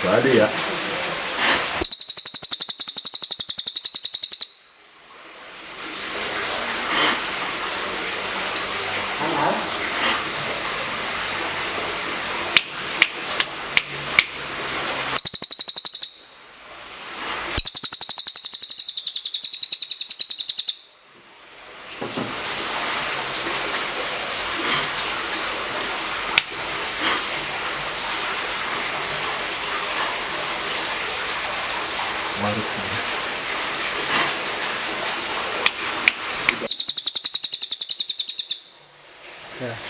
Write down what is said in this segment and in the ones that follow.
Sabe? 맛있습니다. 네.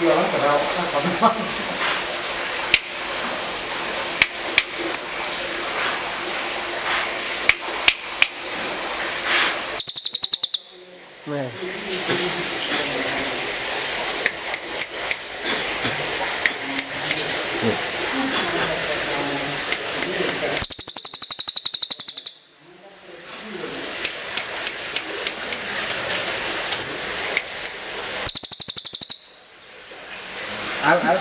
Jadi ya. còn Ya. Này. ở ở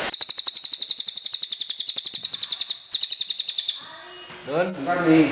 đơn các gì.